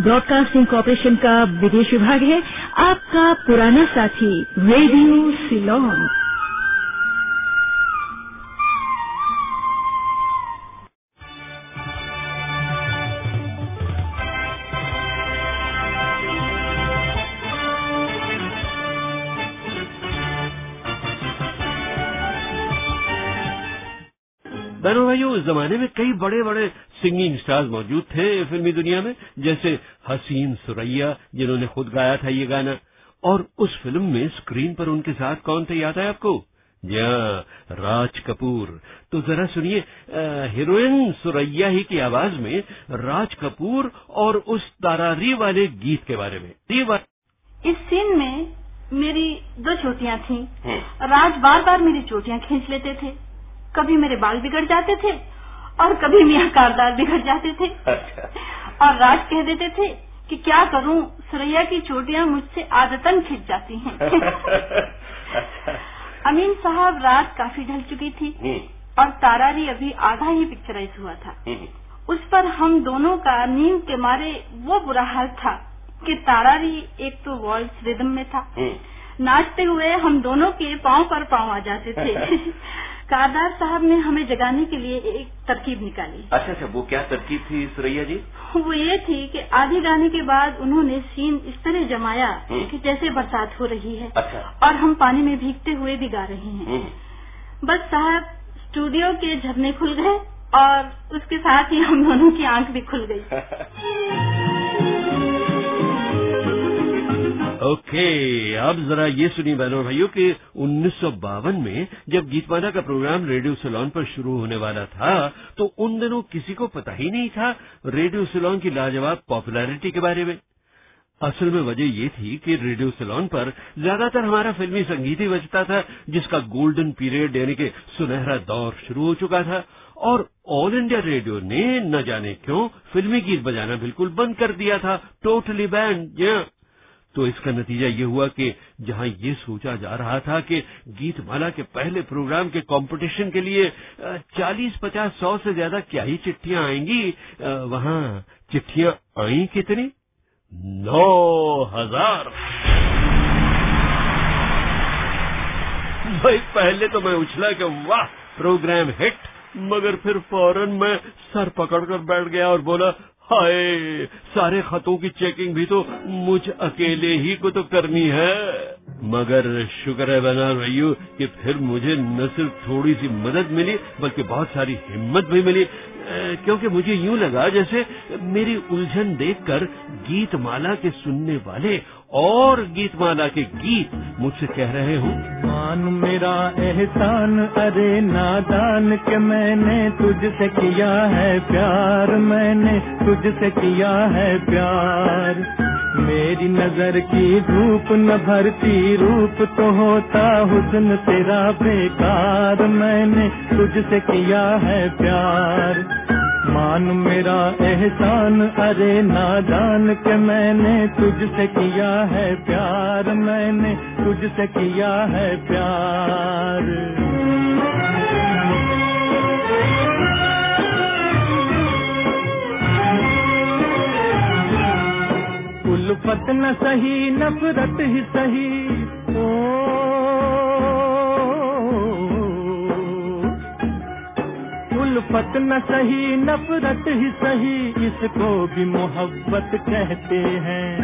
Broadcasting corporation का विदेश विभाग है। आपका पुराना साथी, रेडियो सिलोन। बहनों भाइयों जमाने में कई बड़े बड़े सिंगिंग स्टार्स मौजूद थे फिल्मी दुनिया में जैसे हसीन सुरैया जिन्होंने खुद गाया था ये गाना। और उस फ़िल्म में स्क्रीन पर उनके साथ कौन थे याद है आपको? जी हाँ राज कपूर। तो जरा सुनिए हीरोइन सुरैया ही की आवाज़ में राज कपूर और उस तारारी वाले गीत के बारे में। इस सीन में मेरी दो चोटियाँ थी। राज बार बार मेरी चोटियाँ खींच लेते थे। कभी मेरे बाल बिगड़ जाते थे और कभी मियाँ कारदार बिगड़ जाते थे। अच्छा। और राज कह देते थे कि क्या करूँ सुरैया की चोटियाँ मुझसे आदतन खिंच जाती हैं। अमीन साहब रात काफ़ी ढल चुकी थी और तारारी अभी आधा ही पिक्चराइज हुआ था। उस पर हम दोनों का नींद के मारे वो बुरा हाल था कि तारारी एक तो वॉल्स रिदम में था। नाचते हुए हम दोनों के पाँव पर पाँव आ जाते थे। कारदार साहब ने हमें जगाने के लिए एक तरकीब निकाली। अच्छा अच्छा वो क्या तरकीब थी सुरैया जी? वो ये थी कि आधे गाने के बाद उन्होंने सीन इस तरह जमाया हम्म। कि जैसे बरसात हो रही है अच्छा। और हम पानी में भीगते हुए भी गा रहे हैं। हम्म, बस साहब स्टूडियो के झरने खुल गए और उसके साथ ही हम दोनों की आँख भी खुल गई। ओके, अब जरा ये सुनिए बहनों भाइयों कि उन्नीस सौ बावन में जब गीतमाला का प्रोग्राम रेडियो सिलोन पर शुरू होने वाला था तो उन दिनों किसी को पता ही नहीं था रेडियो सिलोन की लाजवाब पॉपुलैरिटी के बारे में। असल में वजह ये थी कि रेडियो सिलोन पर ज़्यादातर हमारा फिल्मी संगीत ही बजता था, जिसका गोल्डन पीरियड यानी कि सुनहरा दौर शुरू हो चुका था, और ऑल इंडिया रेडियो ने न जाने क्यों फिल्मी गीत बजाना बिल्कुल बंद कर दिया था। टोटली बैंड तो इसका नतीजा ये हुआ कि जहाँ ये सोचा जा रहा था कि गीतमाला के पहले प्रोग्राम के कंपटीशन के लिए चालीस पचास सौ से ज़्यादा क्या ही चिट्ठियाँ आएँगी वहाँ चिट्ठियाँ आई कितनी? नौ हज़ार। भाई, पहले तो मैं उछला कि वाह, प्रोग्राम हिट, मगर फिर फ़ौरन मैं सर पकड़कर बैठ गया और बोला हाय, सारे खतों की चेकिंग भी तो मुझ अकेले ही को तो करनी है। मगर शुक्र है बना भैयू कि फिर मुझे न सिर्फ़ थोड़ी सी मदद मिली, बल्कि बहुत सारी हिम्मत भी मिली। क्योंकि मुझे यूँ लगा जैसे मेरी उलझन देखकर गीतमाला के सुनने वाले और गीतमाला के गीत मुझसे कह रहे हो। मान मेरा एहसान, अरे नादान के मैंने तुझसे किया है प्यार, मैंने तुझसे किया है प्यार। मेरी नज़र की धूप न भरती, रूप तो होता हुस्न तेरा बेकार, मैंने तुझसे किया है प्यार। मान मेरा एहसान, अरे नादान के मैंने तुझसे किया है प्यार, मैंने तुझसे किया है प्यार। उल्फत न सही, नफरत ही सही, ओ उल्फत न सही, नफरत ही सही, इसको भी मोहब्बत कहते हैं।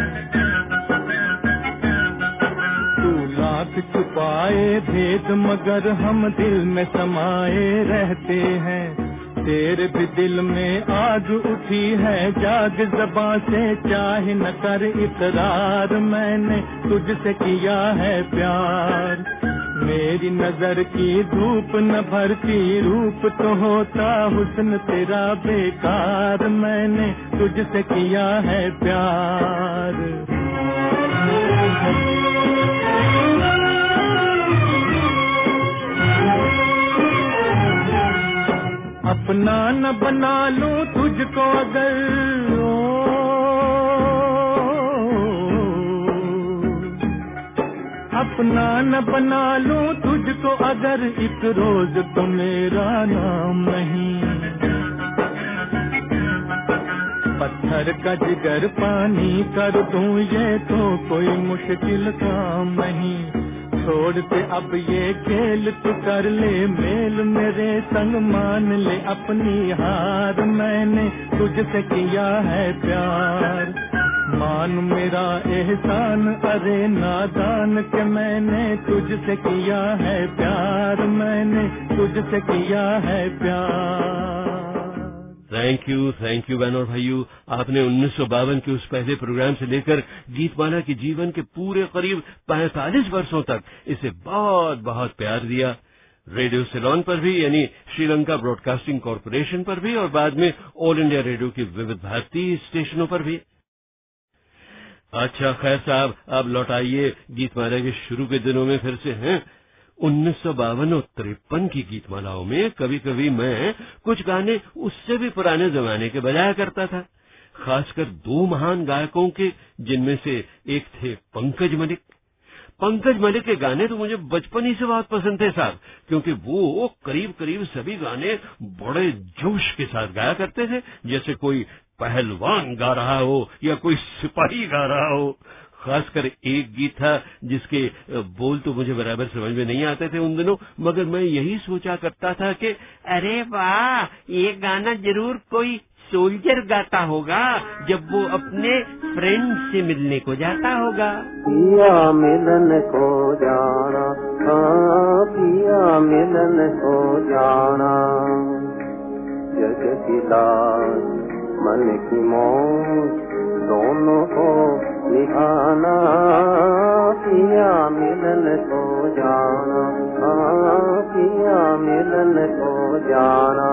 तू लाख छुपाए भेद मगर हम दिल में समाये रहते हैं। तेरे भी दिल में आग उठी है, जाग जबा से चाहे न कर इकरार मैंने तुझसे किया है प्यार। मेरी नज़र की धूप न भरती, रूप तो होता हुस्न तेरा बेकार। मैंने तुझसे किया है प्यार। अपना न बना लूँ तुझको अगर अपना न बना लूँ तुझको अगर एक रोज तो मेरा नाम नहीं। पत्थर का जिगर पानी कर दूँ ये तो कोई मुश्किल काम नहीं। छोड़ते अब ये खेल तू कर ले, मेल मेरे संग मान ले, अपनी हार मैंने तुझसे किया है प्यार। मान मेरा एहसान, अरे नादान के मैंने तुझसे किया है प्यार, मैंने तुझसे किया है प्यार। थैंक यू थैंक यू बहन भाइयों। आपने उन्नीस सौ बावन के उस पहले प्रोग्राम से लेकर गीतमाला के जीवन के पूरे करीब 45 वर्षों तक इसे बहुत बहुत प्यार दिया। रेडियो सिलोन पर भी, यानी श्रीलंका ब्रॉडकास्टिंग कॉरपोरेशन पर भी, और बाद में ऑल इंडिया रेडियो की विविध भारतीय स्टेशनों पर भी। अच्छा खैर साहब अब लौटाइए। गीतमाला के शुरू के दिनों में फिर से, हैं? उन्नीस सौ बावन और तिरपन की गीतमालाओं में कभी कभी मैं कुछ गाने उससे भी पुराने जमाने के बजाया करता था। खासकर दो महान गायकों के, जिनमें से एक थे पंकज मलिक। पंकज मलिक के गाने तो मुझे बचपन ही से बहुत पसंद थे साहब, क्योंकि वो करीब करीब सभी गाने बड़े जोश के साथ गाया करते थे। जैसे कोई पहलवान गा रहा हो या कोई सिपाही गा रहा हो, खासकर एक गीत था जिसके बोल तो मुझे बराबर समझ में नहीं आते थे उन दिनों, मगर मैं यही सोचा करता था कि, अरे वाह, ये गाना ज़रूर कोई सोल्जर गाता होगा, जब वो अपने फ्रेंड से मिलने को जाता होगा। पिया मिलन को जाना हाँ पिया मिलन को जाना जग मन की मौज दोनों को निभाना पिया मिलन को जाना पिया मिलन को जाना।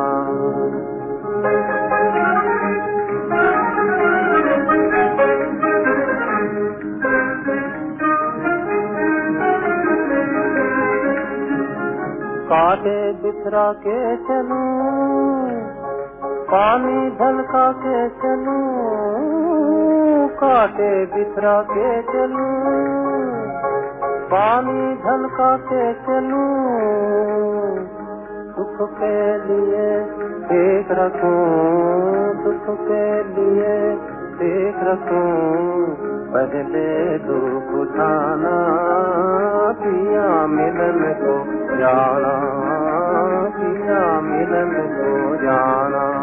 काटे बिखरा के चलूँ पानी ढलका के चलू, काटे बिखरा के चलूँ। पानी ढलका के चलू, सुख के लिए देख रखूँ। सुख के लिए देख रखूँ। पहले दुख उठाना, पिया मिलन को जाना, पिया मिलन को जाना।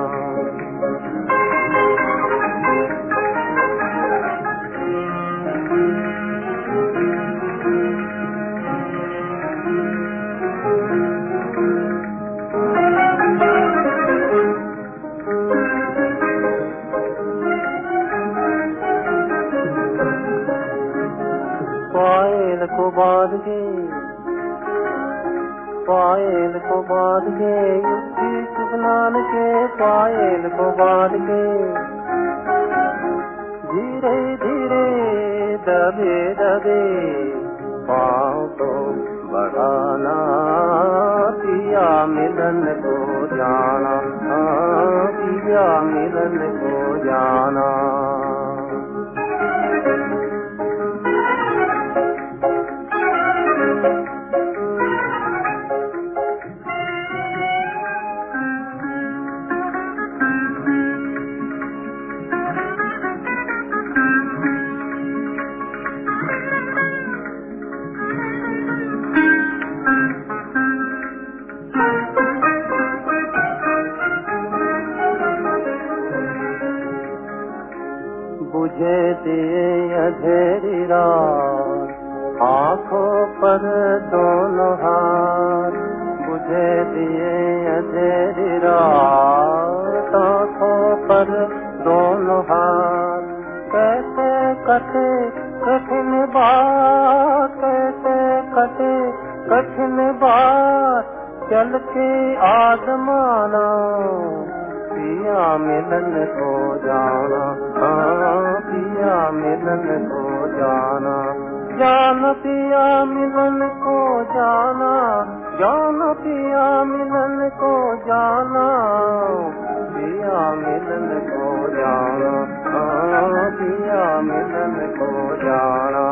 को बाँध के, पायल को बाँध के युक्ति सुखनान के पायल को बाँध के। धीरे धीरे, दबे दबे, पाँव को बढ़ाना, पिया मिलन को जाना, पिया मिलन को जाना। दिए अधेरी रात। आँखों पर दोनों हाथ बुझे दिए अधेरी रात। आँखों पर दोनों हाथ कैसे कटे कठिन बात, कैसे कटे कठिन बात। चल के आजमाना, पिया मिलन हो जाना। पिया मिलन को जाना जान पिया मिलन को जाना जान पिया मिलन को जाना, पिया मिलन को जाना पिया मिलन को जाना।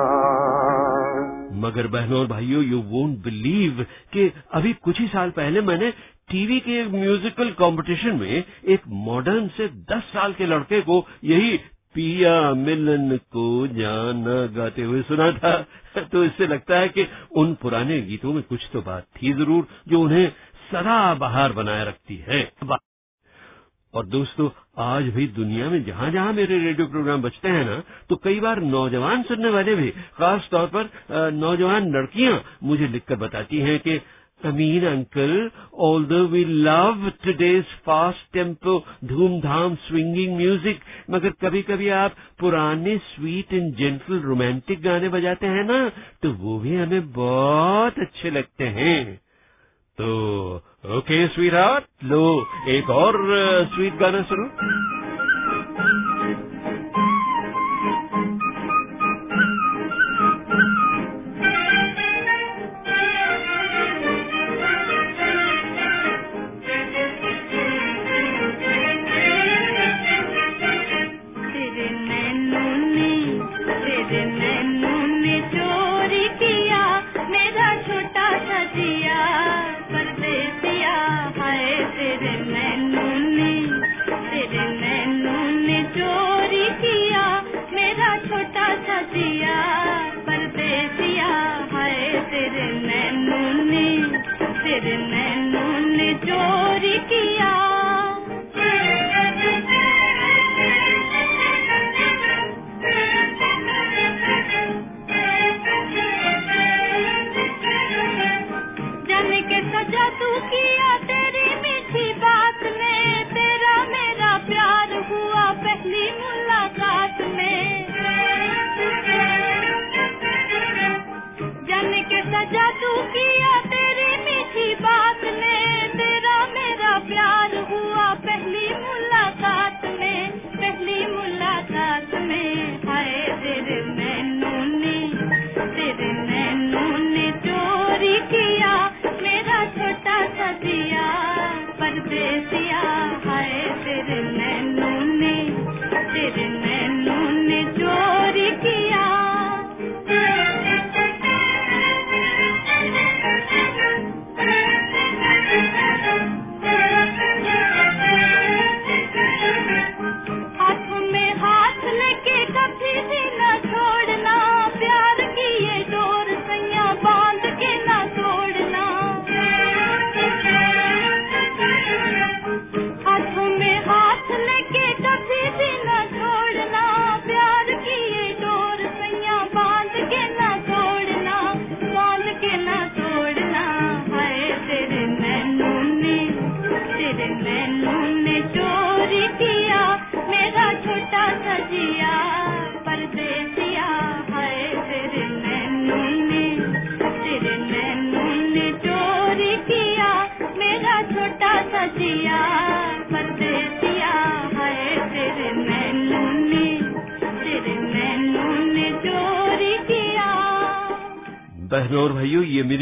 मगर बहनों और भाइयों यू वोंट बिलीव कि अभी कुछ ही साल पहले मैंने टीवी के म्यूजिकल कंपटीशन में एक मॉडर्न से दस साल के लड़के को यही पिया मिलन को जाना गाते हुए सुना था। तो इससे लगता है कि उन पुराने गीतों में कुछ तो बात थी ज़रूर, जो उन्हें सदा बहार बनाए रखती है। और दोस्तों, आज भी दुनिया में जहाँ जहाँ मेरे रेडियो प्रोग्राम बचते हैं ना तो कई बार नौजवान सुनने वाले भी खास तौर पर नौजवान लड़कियाँ मुझे लिखकर बताती हैं कि Amin uncle although we love today's fast tempo धूमधाम स्विंगिंग म्यूज़िक मगर कभी कभी आप पुराने स्वीट एंड जेंटल रोमांटिक गाने बजाते हैं ना तो वो भी हमें बहुत अच्छे लगते हैं तो ओके स्वीट हार्ट लो एक और स्वीट गाना सुनो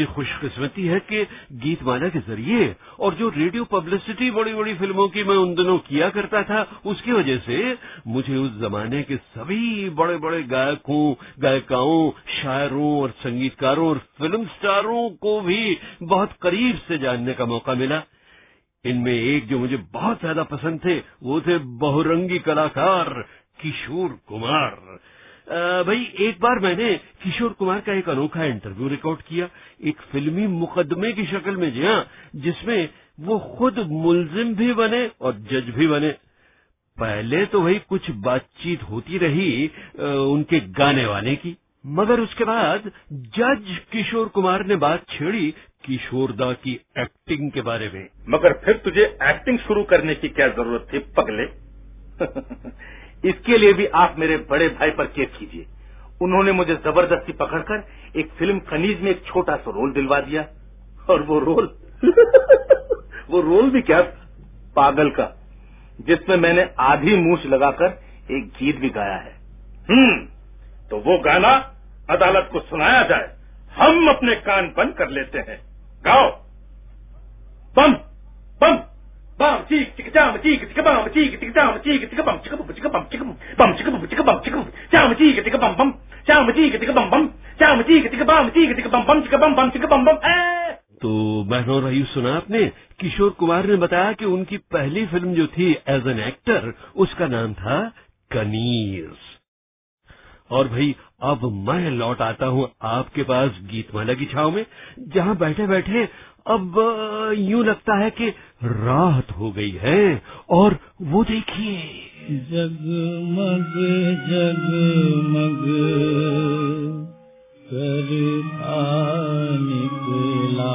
मेरी खुशकिस्मती है कि गीतमाला के ज़रिए और जो रेडियो पब्लिसिटी बड़ी बड़ी फ़िल्मों की मैं उन दिनों किया करता था, उसकी वजह से मुझे उस जमाने के सभी बड़े बड़े गायकों, गायिकाओं, शायरों और संगीतकारों और फ़िल्म स्टारों को भी बहुत करीब से जानने का मौका मिला। इनमें एक जो मुझे बहुत ज़्यादा पसंद थे, वो थे बहुरंगी कलाकार किशोर कुमार। भाई, एक बार मैंने किशोर कुमार का एक अनोखा इंटरव्यू रिकॉर्ड किया। एक फिल्मी मुकदमे की शक्ल में जी हाँ जिसमें वो खुद मुलजिम भी बने और जज भी बने। पहले तो वही कुछ बातचीत होती रही उनके गाने वाने की। मगर उसके बाद जज किशोर कुमार ने बात छेड़ी किशोरदा की एक्टिंग के बारे में। मगर फिर तुझे एक्टिंग शुरू करने की क्या ज़रूरत थी? पगले। इसके लिए भी आप मेरे बड़े भाई पर केस कीजिए। उन्होंने मुझे ज़बरदस्ती पकड़कर एक फ़िल्म कनीज में एक छोटा सा रोल दिलवा दिया। और वो रोल वो रोल भी क्या पागल का, जिसमें मैंने आधी मूछ लगाकर एक गीत भी गाया है। हम्म तो वो गाना अदालत को सुनाया जाए। हम अपने कान बंद कर लेते हैं। गाओ। बम बम तो बहनो भाई सुना आपने किशोर कुमार ने बताया कि उनकी पहली फ़िल्म जो थी एज एन एक्टर उसका नाम था कनीस और भाई अब मैं लौट आता हूँ आपके पास गीतमाला की छाव में जहाँ बैठे बैठे अब यूँ लगता है कि रात हो गई है, और वो देखिए। जगमग जगमग करता निकला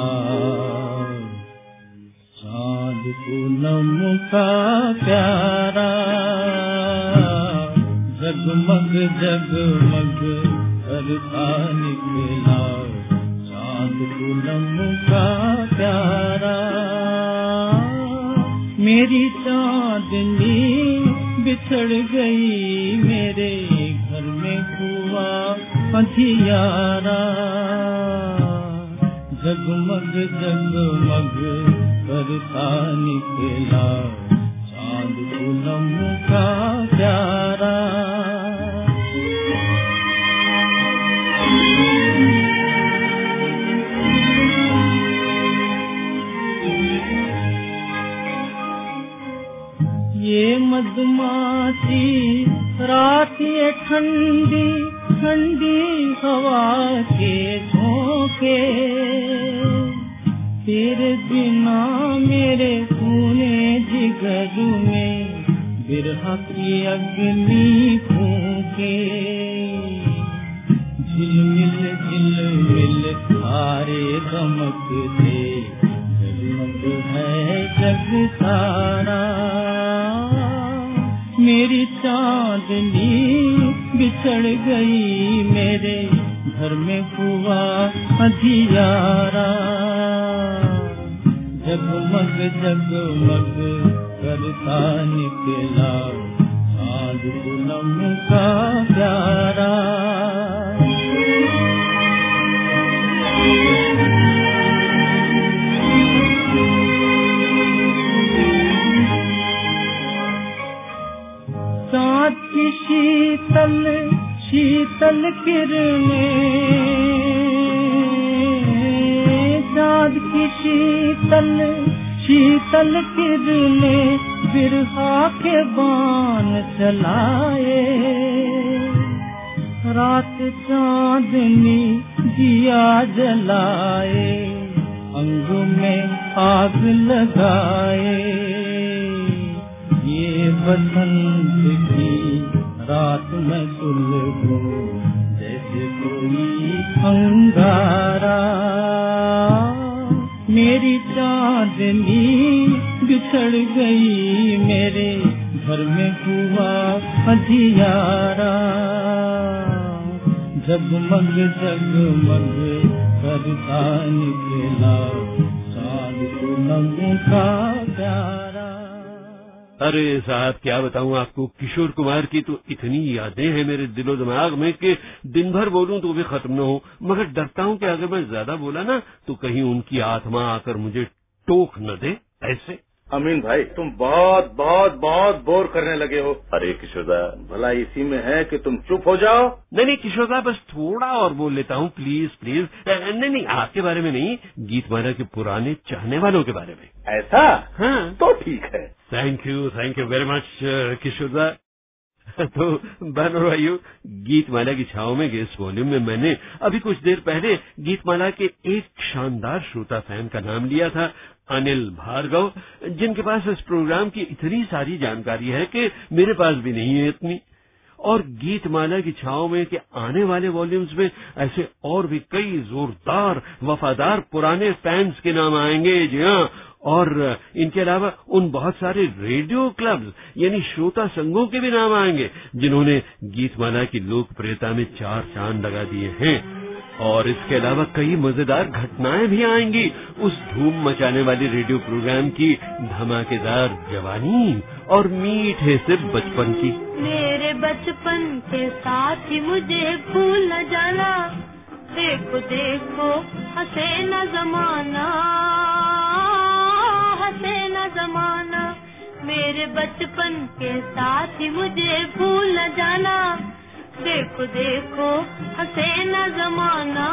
चाँद पूनम का प्यारा। जगमग जगमग करता निकला चाँद पूनम का प्यारा। मेरी चांदनी बिछड़ गई मेरे घर में हुआ अंधियारा। जगमग जगमग करता निकला चाँद पूनम का प्यारा। मधुमासी, रात ठंडी ठंडी हवा के झोंके तेरे बिना मेरे खूने जिगर में बिरह की अग्नि फूके। बिछड़ गई मेरे घर में हुआ अधियारा जगमग जगमग करता निकला चाँद पूनम का प्यारा। शीतल शीतल किरणें, चाँद की शीतल शीतल किरणें बिरहा के बान चलाए रात चांदनी दिया जलाए, अंग में आग लगाए। ये बसंत की रात में सुलगो जैसे कोई अंगारा। मेरी चांदनी बिछड़ गई मेरे घर में हुआ अधियारा जगमग जगमग करता निकला चाँद पूनम का प्यारा। अरे साहब, क्या बताऊँ आपको? किशोर कुमार की तो इतनी यादें हैं मेरे दिलो दिमाग में कि दिन भर बोलूँ तो भी खत्म न हो। मगर डरता हूँ कि अगर मैं ज़्यादा बोला ना तो कहीं उनकी आत्मा आकर मुझे टोक न दे, ऐसे। अमीन भाई तुम बहुत बहुत बहुत बोर करने लगे हो। अरे किशोरदा। भला इसी में है कि तुम चुप हो जाओ। नहीं नहीं किशोरदा बस थोड़ा और बोल लेता हूँ प्लीज़ प्लीज़ नहीं नहीं आपके बारे में नहीं गीत माना के पुराने चाहने वालों के बारे में। ऐसा? हाँ। तो ठीक है। Thank you thank you very much Kishore da तो बहनों और गीतमाला की छाओ में इस वॉल्यूम में मैंने अभी कुछ देर पहले गीतमाला के एक शानदार श्रोता फ़ैन का नाम लिया था, अनिल भार्गव, जिनके पास इस प्रोग्राम की इतनी सारी जानकारी है कि मेरे पास भी नहीं है इतनी। और गीतमाला की छाओ में के आने वाले वॉल्यूम्स में ऐसे और भी कई जोरदार, वफादार, पुराने फैंस के नाम आएँगे। जी हाँ और इनके अलावा उन बहुत सारे रेडियो क्लब्स, यानी श्रोता संघों के भी नाम आएँगे, जिन्होंने गीतमाला की लोकप्रियता में चार चाँद लगा दिए हैं। और इसके अलावा कई मज़ेदार घटनाएँ भी आएँगी। उस धूम मचाने वाली रेडियो प्रोग्राम की धमाकेदार जवानी और मीठे से बचपन की। मेरे बचपन के साथ ही मुझे भूल न जाना। देखो देखो, हंसे न जमाना। बचपन के साथ ही मुझे भूल न जाना। देखो देखो हसे न जमाना।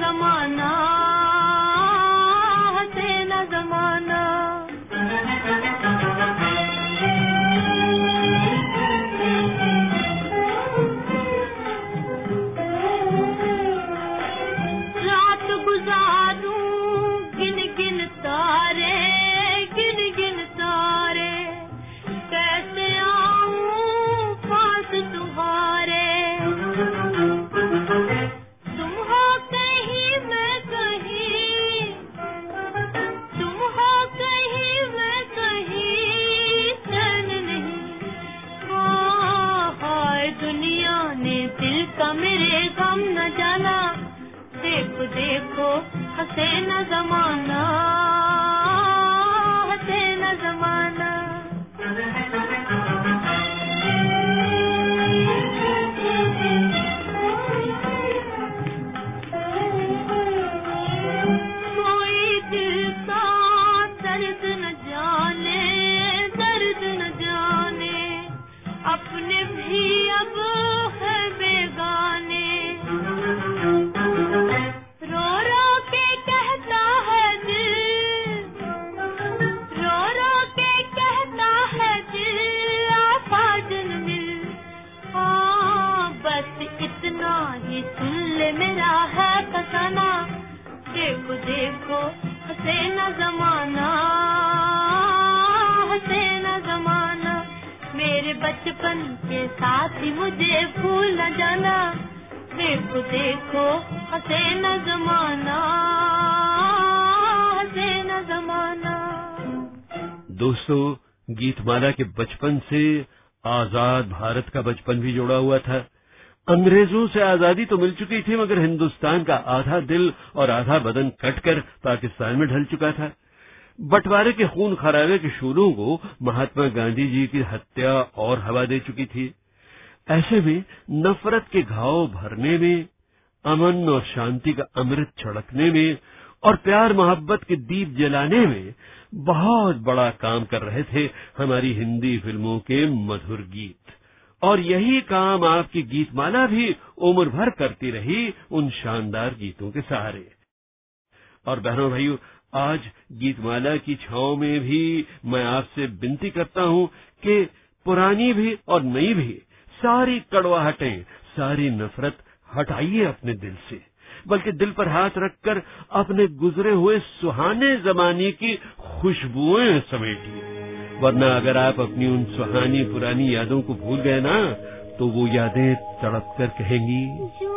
जमाना से आज़ाद भारत का बचपन भी जुड़ा हुआ था। अंग्रेज़ों से आज़ादी तो मिल चुकी थी, मगर हिंदुस्तान का आधा दिल और आधा बदन कटकर पाकिस्तान में ढल चुका था। बंटवारे के खून खराबे के शूलों को महात्मा गांधी जी की हत्या और हवा दे चुकी थी। ऐसे में नफरत के घाव भरने में, अमन और शांति का अमृत छड़कने में और प्यार मोहब्बत के दीप जलाने में बहुत बड़ा काम कर रहे थे हमारी हिंदी फ़िल्मों के मधुर गीत। और यही काम आपकी गीतमाला भी उम्र भर करती रही उन शानदार गीतों के सहारे। और बहनों भाइयों, आज गीतमाला की छाओ में भी मैं आपसे विनती करता हूँ कि पुरानी भी और नई भी सारी कड़वाहटें, सारी नफरत हटाइए अपने दिल से। बल्कि दिल पर हाथ रखकर अपने गुजरे हुए सुहाने जमाने की खुशबुएँ समेटिए वरना अगर आप अपनी उन सुहानी पुरानी यादों को भूल गए ना तो वो यादें तड़प कर कहेंगी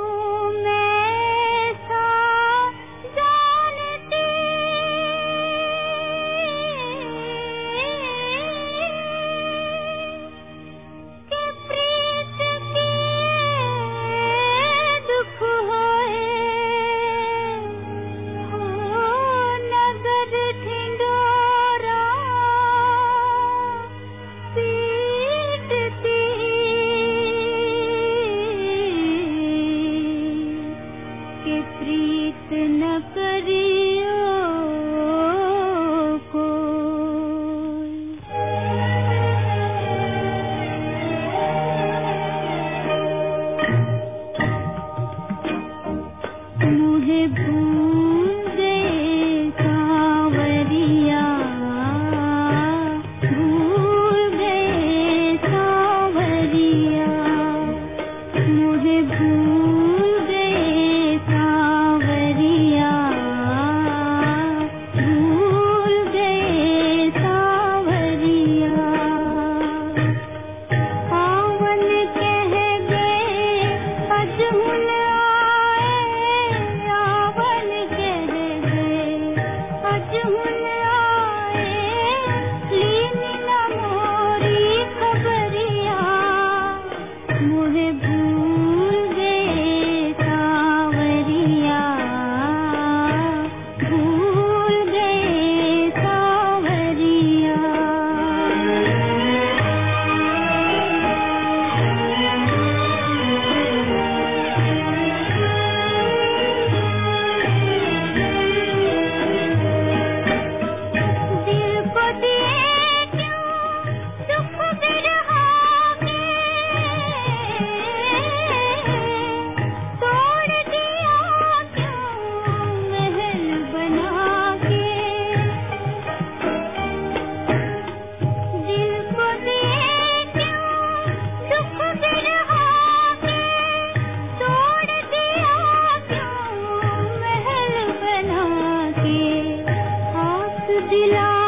दिला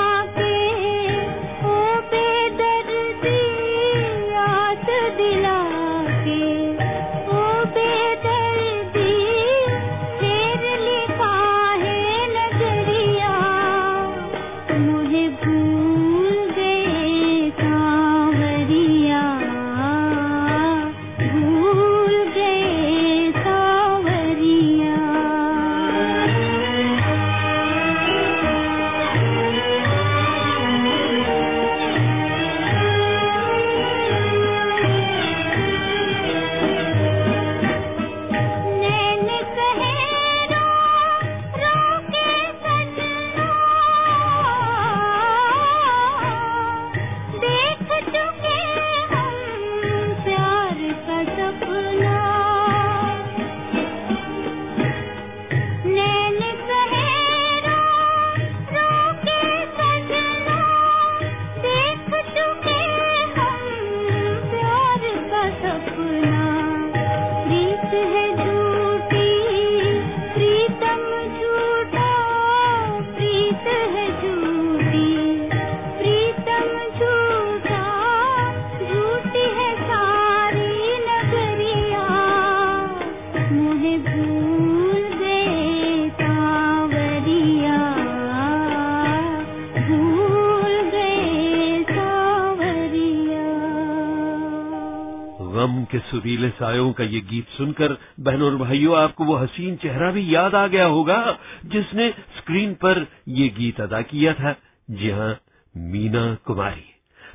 सायों का ये गीत सुनकर, बहनों और भाइयों, आपको वो हसीन चेहरा भी याद आ गया होगा, जिसने स्क्रीन पर ये गीत अदा किया था। जी हाँ मीना कुमारी।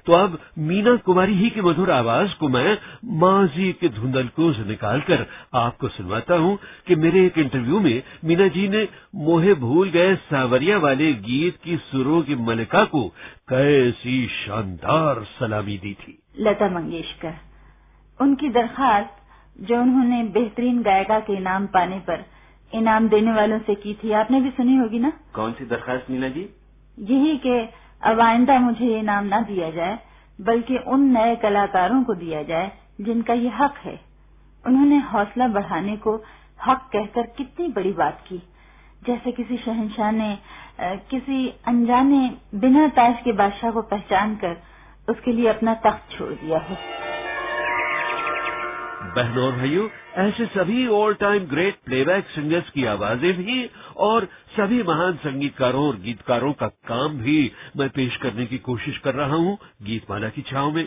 तो अब मीना कुमारी ही की मधुर आवाज़ को मैं माजी के धुंधलकों से निकालकर आपको सुनवाता हूँ कि मेरे एक इंटरव्यू में मीना जी ने मोहे भूल गए सावरिया वाले गीत की सुरों की मलिका को कैसी शानदार सलामी दी थी। लता मंगेशकर। उनकी दरखास्त जो उन्होंने बेहतरीन गायिका के इनाम पाने पर इनाम देने वालों से की थी आपने भी सुनी होगी ना? कौन सी दरखास्त मीना जी? यही के अब आइंदा मुझे ये इनाम न दिया जाए बल्कि उन नए कलाकारों को दिया जाए जिनका ये हक है। उन्होंने हौसला बढ़ाने को हक कहकर कितनी बड़ी बात की। जैसे किसी शहनशाह ने किसी अनजाने बिना ताज के बादशाह को पहचान कर उसके लिए अपना तख्त छोड़ दिया हो। बहनों और भाइयों, ऐसे सभी all time great playback singers की आवाज़ें भी और सभी महान संगीतकारों और गीतकारों का काम भी मैं पेश करने की कोशिश कर रहा हूँ गीतमाला की छाव में।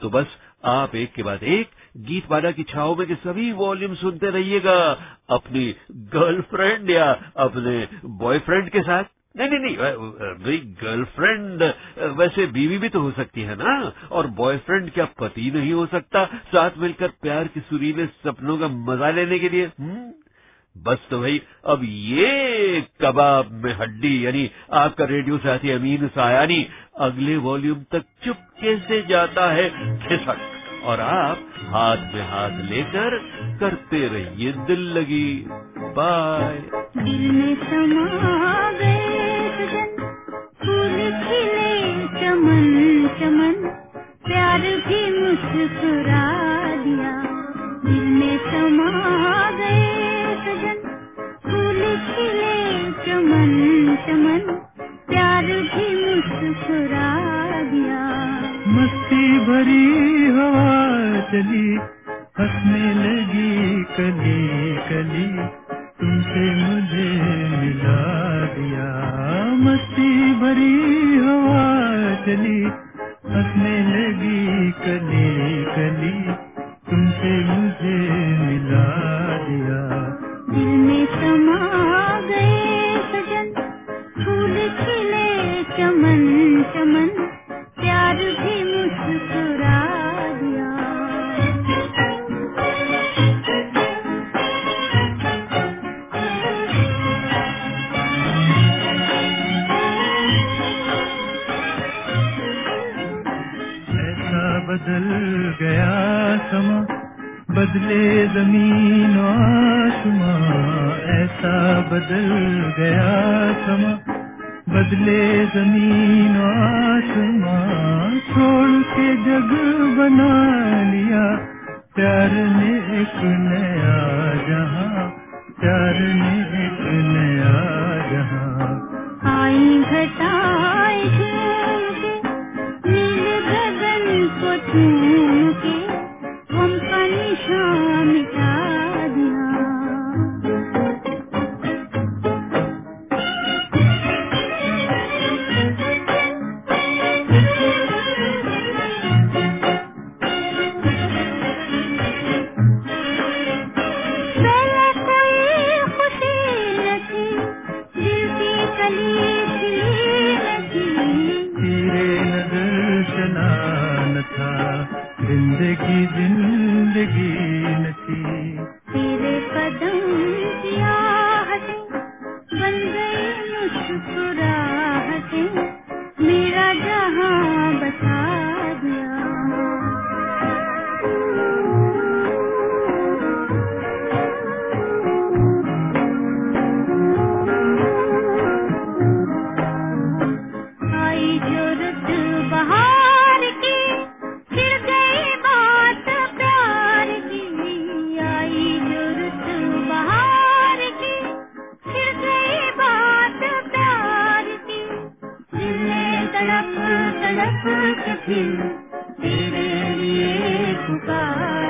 तो बस आप एक के बाद एक गीतमाला की छाव में के सभी वॉल्यूम सुनते रहिएगा अपनी गर्लफ्रेंड या अपने बॉयफ्रेंड के साथ। नहीं नहीं नहीं भाई गर्लफ्रेंड वैसे बीवी भी तो हो सकती है ना? और बॉयफ्रेंड क्या पति नहीं हो सकता? साथ मिलकर प्यार के सुरीले सपनों का मज़ा लेने के लिए हम्म? बस तो भाई, अब ये कबाब में हड्डी, यानी आपका रेडियो साथी अमीन सायानी, अगले वॉल्यूम तक चुपके से जाता है, खिसक। और आप हाथ में हाथ लेकर करते रहिए दिल लगी। बाय दिल में समा गए फूल खिले चमन चमन, प्यार भी मुस्कुरा दिया। दिल में समा गए सजन फूल खिले चमन चमन, प्यार भी मुस्कुरा मस्ती भरी हवा चली। हंसने लगी कली कली। तुमसे मुझे मिला दिया। मस्ती भरी हवा चली। तड़प के तेरे लिए पुकार